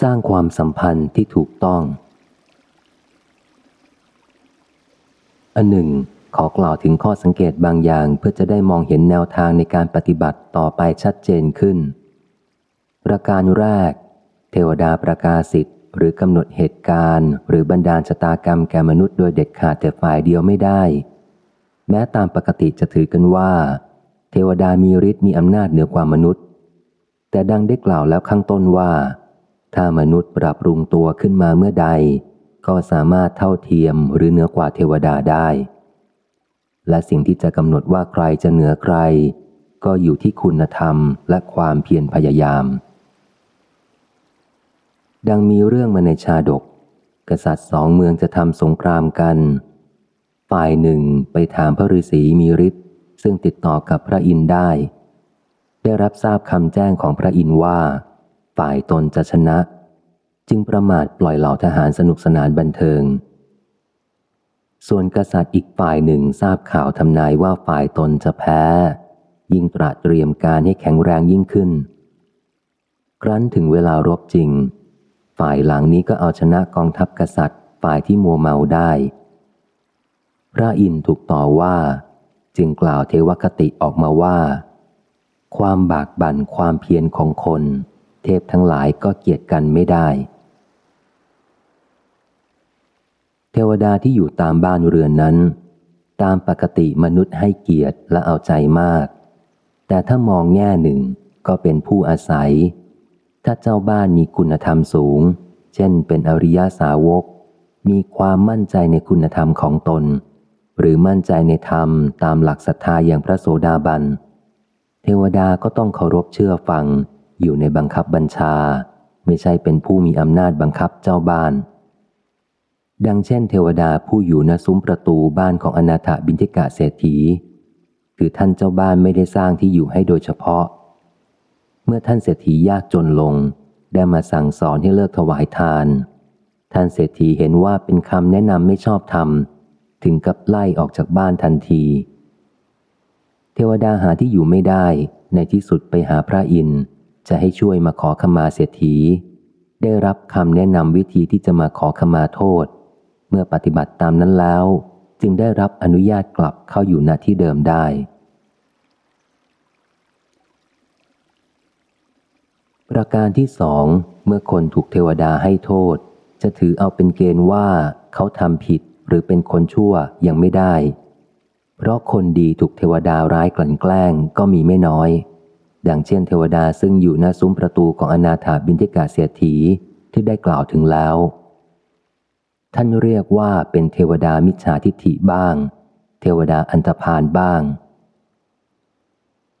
สร้างความสัมพันธ์ที่ถูกต้อง อันหนึ่ง ขอกล่าวถึงข้อสังเกตบางอย่างเพื่อจะได้มองเห็นแนวทางในการปฏิบัติต่อไปชัดเจนขึ้น ประการแรก เทวดาประกาศสิทธิ์หรือกำหนดเหตุการณ์ หรือบรรดาชะตากรรมแก่มนุษย์โดยเด็ดขาดแต่ฝ่ายเดียวไม่ได้ แม้ตามปกติจะถือกันว่า เทวดามีฤทธิ์มีอำนาจเหนือกว่ามนุษย์ แต่ดังได้กล่าวแล้วข้างต้นว่า ถ้ามนุษย์ปรับปรุงตัวขึ้นมาเมื่อใด ก็สามารถเท่าเทียมหรือเหนือกว่าเทวดาได้ และสิ่งที่จะกำหนดว่าใครจะเหนือใคร ก็อยู่ที่คุณธรรมและความเพียรพยายาม ดังมีเรื่องมาในชาดก กษัตริย์สองเมืองจะทำสงครามกัน ฝ่ายหนึ่งไปถามพระฤาษีมีฤทธิ์ซึ่งติดต่อกับพระอินได้ ได้รับทราบคำแจ้งของพระอินว่า ฝ่ายตนจะชนะ จึงประมาทปล่อยเหล่าทหารสนุกสนานบันเทิง ส่วนกษัตริย์อีกฝ่ายหนึ่งทราบข่าวทำนายว่าฝ่ายตนจะแพ้ ยิ่งตระเตรียมการให้แข็งแรงยิ่งขึ้น ครั้นถึงเวลารบจริง ฝ่ายหลังนี้ก็เอาชนะกองทัพกษัตริย์ ฝ่ายที่มัวเมาได้ พระอินทร์ถูกต่อว่า จึงกล่าวเทวคติออกมาว่าความบากบั่นความเพียรของคน เทพทั้งหลายก็เกียดกันไม่ได้ เทวดาที่อยู่ตามบ้านเรือนนั้น ตามปกติมนุษย์ให้เกียรติและเอาใจมาก แต่ถ้ามองแง่หนึ่งก็เป็นผู้อาศัย ถ้าเจ้าบ้านมีคุณธรรมสูง เช่นเป็นอริยาสาวก มีความมั่นใจในคุณธรรมของตน หรือมั่นใจในธรรมตามหลักศรัทธาอย่างพระโสดาบันเทวดาก็ต้องเคารพเชื่อฟัง อยู่ในบังคับบัญชา ไม่ใช่เป็นผู้มีอำนาจบังคับเจ้าบ้าน ดังเช่น เทวดาผู้อยู่ณซุ้มประตูบ้านของอนาถบินทิกะเศรษฐี คือท่านเจ้าบ้านไม่ได้สร้างที่อยู่ให้โดยเฉพาะ เมื่อท่านเศรษฐียากจนลง ได้มาสั่งสอนให้เลิกถวายทาน ท่านเศรษฐีเห็นว่าเป็นคำแนะนำไม่ชอบธรรม ถึงกับไล่ออกจากบ้านทันทีเทวดาหาที่อยู่ไม่ได้ ในที่สุดไปหาพระอินทร์ จะให้ช่วยมาขอขมาเศรษฐี ได้รับคำแนะนำวิธีที่จะมาขอขมาโทษ เมื่อปฏิบัติตามนั้นแล้ว จึงได้รับอนุญาตกลับเข้าอยู่ณที่เดิมได้ ประการที่สองเมื่อคนถูกเทวดาให้โทษ จะถือเอาเป็นเกณฑ์ว่าเขาทำผิดหรือเป็นคนชั่วยังไม่ได้ เพราะคนดีถูกเทวดาร้ายกลั่นแกล้งก็มีไม่น้อย ดังเช่นเทวดาซึ่งอยู่หน้าซุ้มประตูของอนาถาบินทิกาเสียถีที่ได้กล่าวถึงแล้ว ท่านเรียกว่าเป็นเทวดามิจฉาทิฐิบ้าง เทวดาอันธพาลบ้าง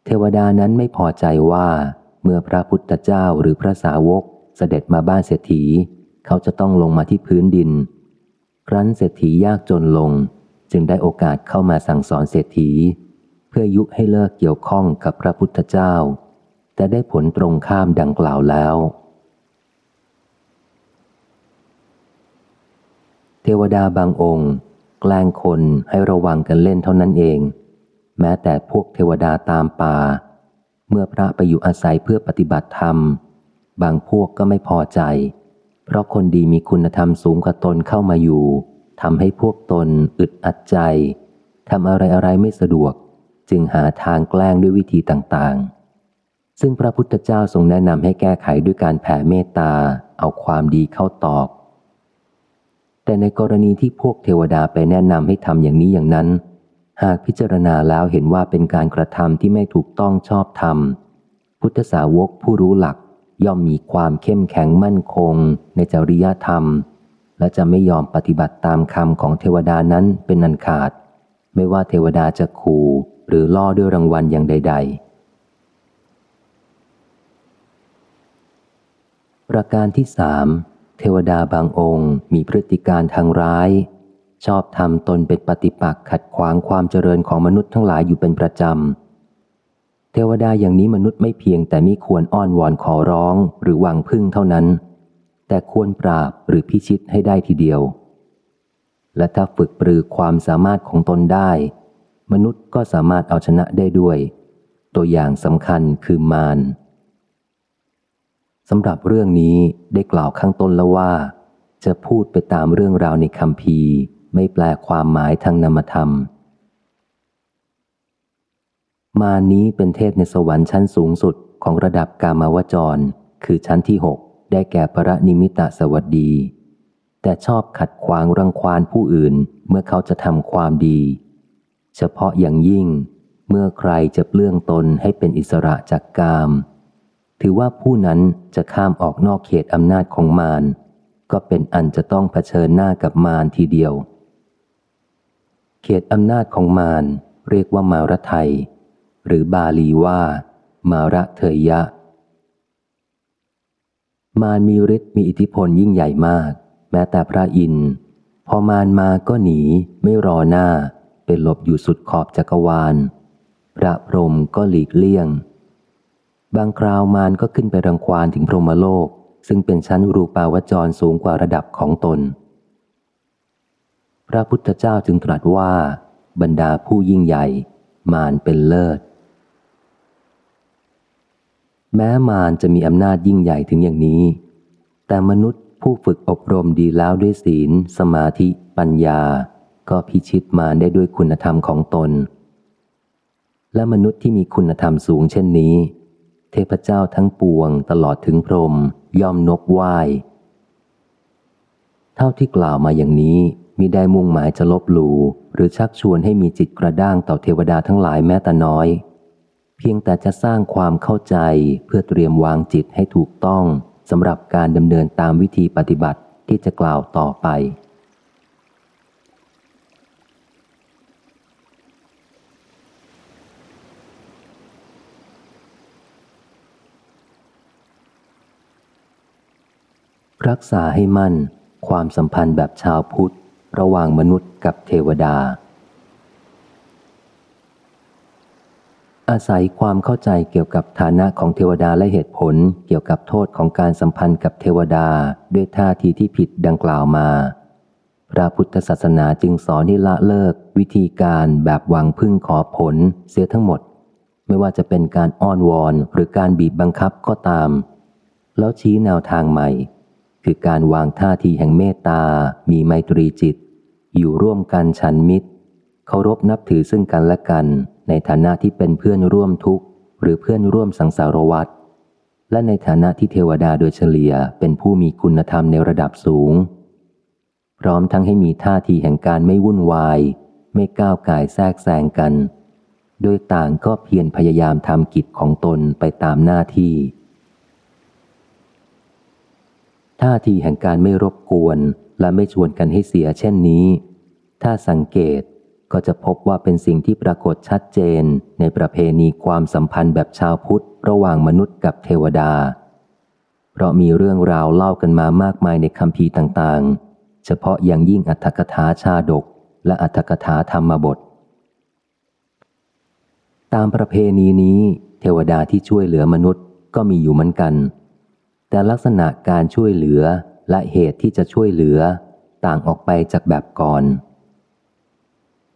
เทวดานั้นไม่พอใจว่า เมื่อพระพุทธเจ้าหรือพระสาวกเสด็จมาบ้านเศรษฐี เขาจะต้องลงมาที่พื้นดิน ครั้นเศรษฐียากจนลง จึงได้โอกาสเข้ามาสั่งสอนเศรษฐี เพื่อยุให้เลิกเกี่ยวข้องกับพระพุทธเจ้า แต่ได้ผลตรงข้ามดังกล่าวแล้ว เทวดาบางองค์ แกล้งคนให้ระวังกันเล่นเท่านั้นเอง แม้แต่พวกเทวดาตามป่า เมื่อพระไปอยู่อาศัยเพื่อปฏิบัติธรรม บางพวกก็ไม่พอใจ เพราะคนดีมีคุณธรรมสูงกว่าตนเข้ามาอยู่ทำให้พวกตนอึดอัดใจทำอะไรอะไรไม่สะดวก จึงหาทางแกล้งด้วยวิธีต่างๆ ซึ่งพระพุทธเจ้าทรงแนะนำให้แก้ไขด้วยการแผ่เมตตา เอาความดีเข้าตอบแต่ในกรณีที่พวกเทวดาไปแนะนำให้ทำอย่างนี้อย่างนั้น หากพิจารณาแล้วเห็นว่าเป็นการกระทำที่ไม่ถูกต้องชอบธรรม พุทธสาวกผู้รู้หลักย่อมมีความเข้มแข็งมั่นคง ในจริยธรรม และจะไม่ยอมปฏิบัติตามคำของเทวดานั้นเป็นนันขาด ไม่ว่าเทวดาจะขู่ หรือล่อด้วยรางวัลอย่างใด ๆ ประการที่สามเทวดาบางองค์มีพฤติการทางร้าย ชอบทำตนเป็นปฏิปักษ์ขัดขวางความเจริญของมนุษย์ทั้งหลายอยู่เป็นประจำ เทวดาอย่างนี้มนุษย์ไม่เพียงแต่ไม่ควรอ้อนวอนขอร้องหรือหวังพึ่งเท่านั้น แต่ควรปราบหรือพิชิตให้ได้ทีเดียวและถ้าฝึกปรือความสามารถของตนได้ มนุษย์ก็สามารถเอาชนะได้ด้วย ตัวอย่างสำคัญคือมารสำหรับเรื่องนี้ได้กล่าวข้างต้นแล้วว่า จะพูดไปตามเรื่องราวในคำพีไม่แปลความหมายทางนามธรรม มานี้เป็นเทพในสวรรค์ชั้นสูงสุดของระดับกามาวจร คือชั้นที่หกได้แก่พระนิมิตสวัสดี แต่ชอบขัดขวางรังควานผู้อื่นเมื่อเขาจะทำความดี เฉพาะอย่างยิ่ง เมื่อใครจะเปลื้องตนให้เป็นอิสระจากกาม ถือว่าผู้นั้นจะข้ามออกนอกเขตอำนาจของมาร ก็เป็นอันจะต้องเผชิญหน้ากับมารทีเดียว เขตอำนาจของมารเรียกว่ามารไทย หรือบาลีว่า มาระเทยยะมารมีฤทธิ์มีอิทธิพลยิ่งใหญ่มาก แม้แต่พระอินทร์พอมารมาก็หนีไม่รอหน้า หลบอยู่สุดขอบจักรวาล พระพรหมก็หลีกเลี่ยง บางคราวมารก็ขึ้นไปรังควานถึงพรหมโลก ซึ่งเป็นชั้นรูปาวจรสูงกว่าระดับของตน พระพุทธเจ้าจึงตรัสว่า บรรดาผู้ยิ่งใหญ่ มารเป็นเลิศ แม้มารจะมีอำนาจยิ่งใหญ่ถึงอย่างนี้ แต่มนุษย์ผู้ฝึกอบรมดีแล้วด้วยศีล สมาธิ ปัญญา ก็พิชิตมารได้ด้วยคุณธรรมของตน และมนุษย์ที่มีคุณธรรมสูงเช่นนี้ เทพเจ้าทั้งปวงตลอดถึงพรหมย่อมนบไหว้เท่าที่กล่าวมาอย่างนี้มิได้มุ่งหมายจะลบหลู่หรือชักชวนให้มีจิตกระด้างต่อเทวดาทั้งหลายแม้แต่น้อย เพียงแต่จะสร้างความเข้าใจเพื่อเตรียมวางจิตให้ถูกต้องสำหรับการดำเนินตามวิธีปฏิบัติที่จะกล่าวต่อไป รักษาให้มั่นความสัมพันธ์แบบชาวพุทธ ระหว่างมนุษย์กับเทวดา อาศัยความเข้าใจเกี่ยวกับฐานะของเทวดาและเหตุผลเกี่ยวกับโทษของการสัมพันธ์กับเทวดาด้วยท่าทีที่ผิดดังกล่าวมา พระพุทธศาสนาจึงสอนให้ละเลิก วิธีการแบบหวังพึ่งขอผลเสียทั้งหมด ไม่ว่าจะเป็นการอ้อนวอนหรือการบีบบังคับก็ตาม แล้วชี้แนวทางใหม่ คือการวางท่าทีแห่งเมตตา มีไมตรีจิต อยู่ร่วมกันฉันมิตร เคารพนับถือซึ่งกันและกัน ในฐานะที่เป็นเพื่อนร่วมทุกข์ หรือเพื่อนร่วมสังสารวัฏและในฐานะที่เทวดาโดยเฉลี่ยเป็นผู้มีคุณธรรมในระดับสูง พร้อมทั้งให้มีท่าทีแห่งการไม่วุ่นวาย ไม่ก้าวกายแทรกแซงกัน โดยต่างก็เพียรพยายามทำกิจของตนไปตามหน้าที่ ท่าทีแห่งการไม่รบกวนและไม่ชวนกันให้เสียเช่นนี้ ถ้าสังเกตก็จะพบว่าเป็นสิ่งที่ปรากฏชัดเจนในประเพณีความสัมพันธ์แบบชาวพุทธระหว่างมนุษย์กับเทวดา เพราะมีเรื่องราวเล่ากันมามากมายในคำพีต่างๆ เฉพาะอย่างยิ่งอัตถกถาชาดก และอัตถกถาธรรมบท ตามประเพณีนี้ เทวดาที่ช่วยเหลือมนุษย์ก็มีอยู่เหมือนกัน แต่ลักษณะการช่วยเหลือและเหตุที่จะช่วยเหลือต่างออกไปจากแบบก่อน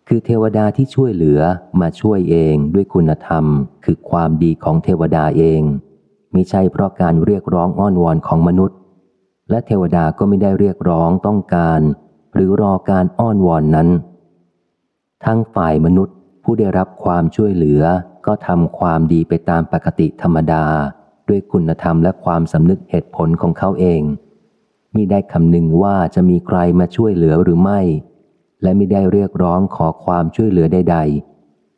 คือเทวดาที่ช่วยเหลือมาช่วยเองด้วยคุณธรรม คือความดีของเทวดาเองมิใช่เพราะการเรียกร้องอ้อนวอนของมนุษย์ และเทวดาก็ไม่ได้เรียกร้องต้องการ หรือรอการอ้อนวอนนั้น ทั้งฝ่ายมนุษย์ผู้ได้รับความช่วยเหลือก็ทำความดีไปตามปกติธรรมดา ด้วยคุณธรรมและความสำนึกเหตุผลของเขาเองมิได้คำนึงว่าจะมีใครมาช่วยเหลือหรือไม่ และไม่ได้เรียกร้องขอความช่วยเหลือใด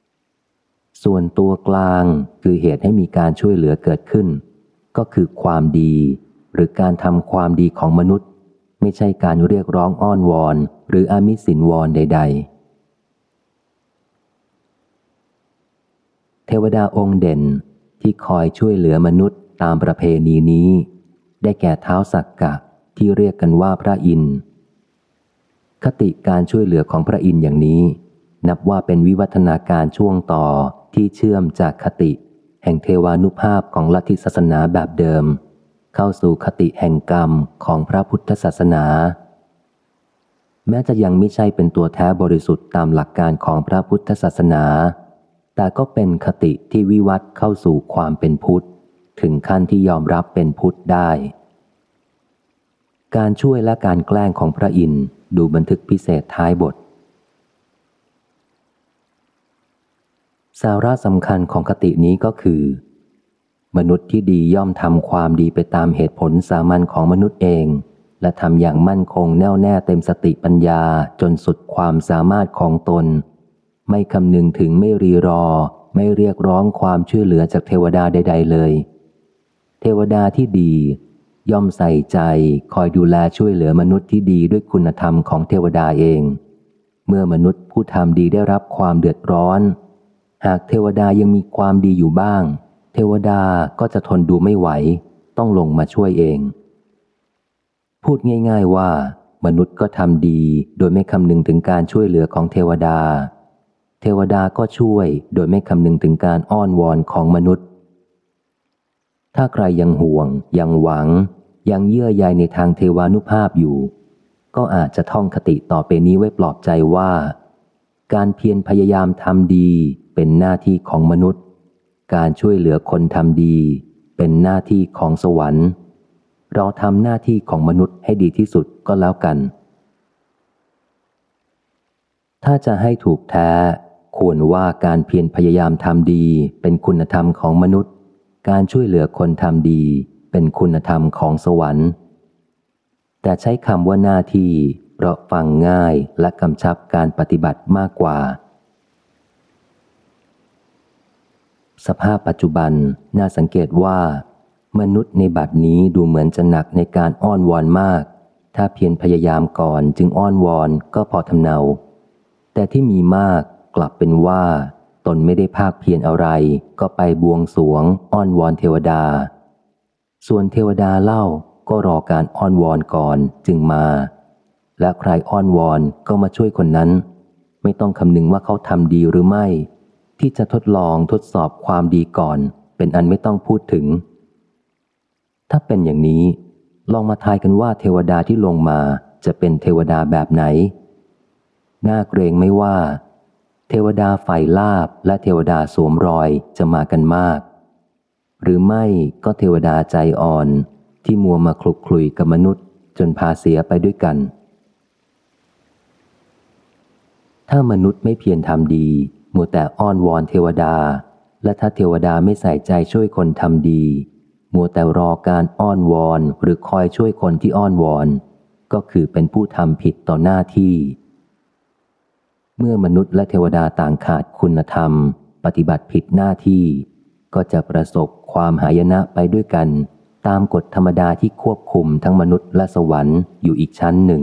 ๆ ส่วนตัวกลางคือเหตุให้มีการช่วยเหลือเกิดขึ้น ก็คือความดี หรือการทำความดีของมนุษย์ ไม่ใช่การเรียกร้องอ้อนวอน หรืออามิสินวอนใด ๆเทวดาองค์เด่น ที่คอยช่วยเหลือมนุษย์ตามประเพณีนี้ ได้แก่เท้าสักกะที่เรียกกันว่าพระอินทร์คติการช่วยเหลือของพระอินทร์อย่างนี้ นับว่าเป็นวิวัฒนาการช่วงต่อที่เชื่อมจากคติ แห่งเทวานุภาพของลัทธิศาสนาแบบเดิม เข้าสู่คติแห่งกรรมของพระพุทธศาสนา แม้จะยังไม่ใช่เป็นตัวแท้บริสุทธิ์ตามหลักการของพระพุทธศาสนา แต่ก็เป็นคติที่วิวัฒเข้าสู่ความเป็นพุทธ ถึงขั้นที่ยอมรับเป็นพุทธได้ การช่วยและการแกล้งของพระอินทร์ดูบันทึกพิเศษท้ายบท สาระสำคัญของคตินี้ก็คือ มนุษย์ที่ดีย่อมทำความดีไปตามเหตุผลสามัญของมนุษย์เอง และทำอย่างมั่นคงแน่วแน่เต็มสติปัญญาจนสุดความสามารถของตน ไม่คำนึงถึงไม่รีรอ ไม่เรียกร้องความช่วยเหลือจากเทวดาใด ๆ เลย เทวดาที่ดี ย่อมใส่ใจคอยดูแลช่วยเหลือมนุษย์ที่ดีด้วยคุณธรรมของเทวดาเอง เมื่อมนุษย์ผู้ทำดีได้รับความเดือดร้อน หากเทวดายังมีความดีอยู่บ้าง เทวดาก็จะทนดูไม่ไหว ต้องลงมาช่วยเอง พูดง่าย ๆว่า มนุษย์ก็ทำดีโดยไม่คำนึงถึงการช่วยเหลือของเทวดา เทวดาก็ช่วยโดยไม่คำนึงถึงการอ้อนวอนของมนุษย์ ถ้าใครยังห่วง ยังหวัง ยังเยื่อใยในทางเทวานุภาพอยู่ ก็อาจจะท่องคติต่อไปนี้ไว้ปลอบใจว่า การเพียรพยายามทำดีเป็นหน้าที่ของมนุษย์ การช่วยเหลือคนทำดี เป็นหน้าที่ของสวรรค์ เราทำหน้าที่ของมนุษย์ให้ดีที่สุดก็แล้วกัน ถ้าจะให้ถูกแท้ ควรว่าการเพียรพยายามทำดี เป็นคุณธรรมของมนุษย์ การช่วยเหลือคนทำดี เป็นคุณธรรมของสวรรค์ แต่ใช้คำว่าหน้าที่เพราะฟังง่ายและกำชับการปฏิบัติมากกว่า สภาพปัจจุบันน่าสังเกตว่า มนุษย์ในบัดนี้ดูเหมือนจะหนักในการอ้อนวอนมาก ถ้าเพียรพยายามก่อนจึงอ้อนวอนก็พอทำเนา แต่ที่มีมาก กลับเป็นว่า ตนไม่ได้ภาคเพียรอะไร ก็ไปบวงสวง อ้อนวอนเทวดา ส่วนเทวดาเล่าก็รอการอ้อนวอนก่อนจึงมา และใครอ้อนวอนก็มาช่วยคนนั้น ไม่ต้องคำนึงว่าเขาทำดีหรือไม่ ที่จะทดลองทดสอบความดีก่อน เป็นอันไม่ต้องพูดถึง ถ้าเป็นอย่างนี้ ลองมาทายกันว่าเทวดาที่ลงมาจะเป็นเทวดาแบบไหน น่าเกรงไม่ว่า เทวดาฝ่ายลาบและเทวดาสวมรอยจะมากันมาก หรือไม่ก็เทวดาใจอ่อนที่มัวมาคลุกคลุยกับมนุษย์ จนพาเสียไปด้วยกัน ถ้ามนุษย์ไม่เพียรทำดีมัวแต่อ้อนวอนเทวดา และถ้าเทวดาไม่ใส่ใจช่วยคนทำดีมัวแต่รอการอ้อนวอนหรือคอยช่วยคนที่อ้อนวอน ก็คือเป็นผู้ทำผิดต่อหน้าที่ เมื่อมนุษย์และเทวดาต่างขาดคุณธรรม ปฏิบัติผิดหน้าที่ ก็จะประสบความหายนะไปด้วยกัน ตามกฎธรรมดาที่ควบคุมทั้งมนุษย์และสวรรค์อยู่อีกชั้นหนึ่ง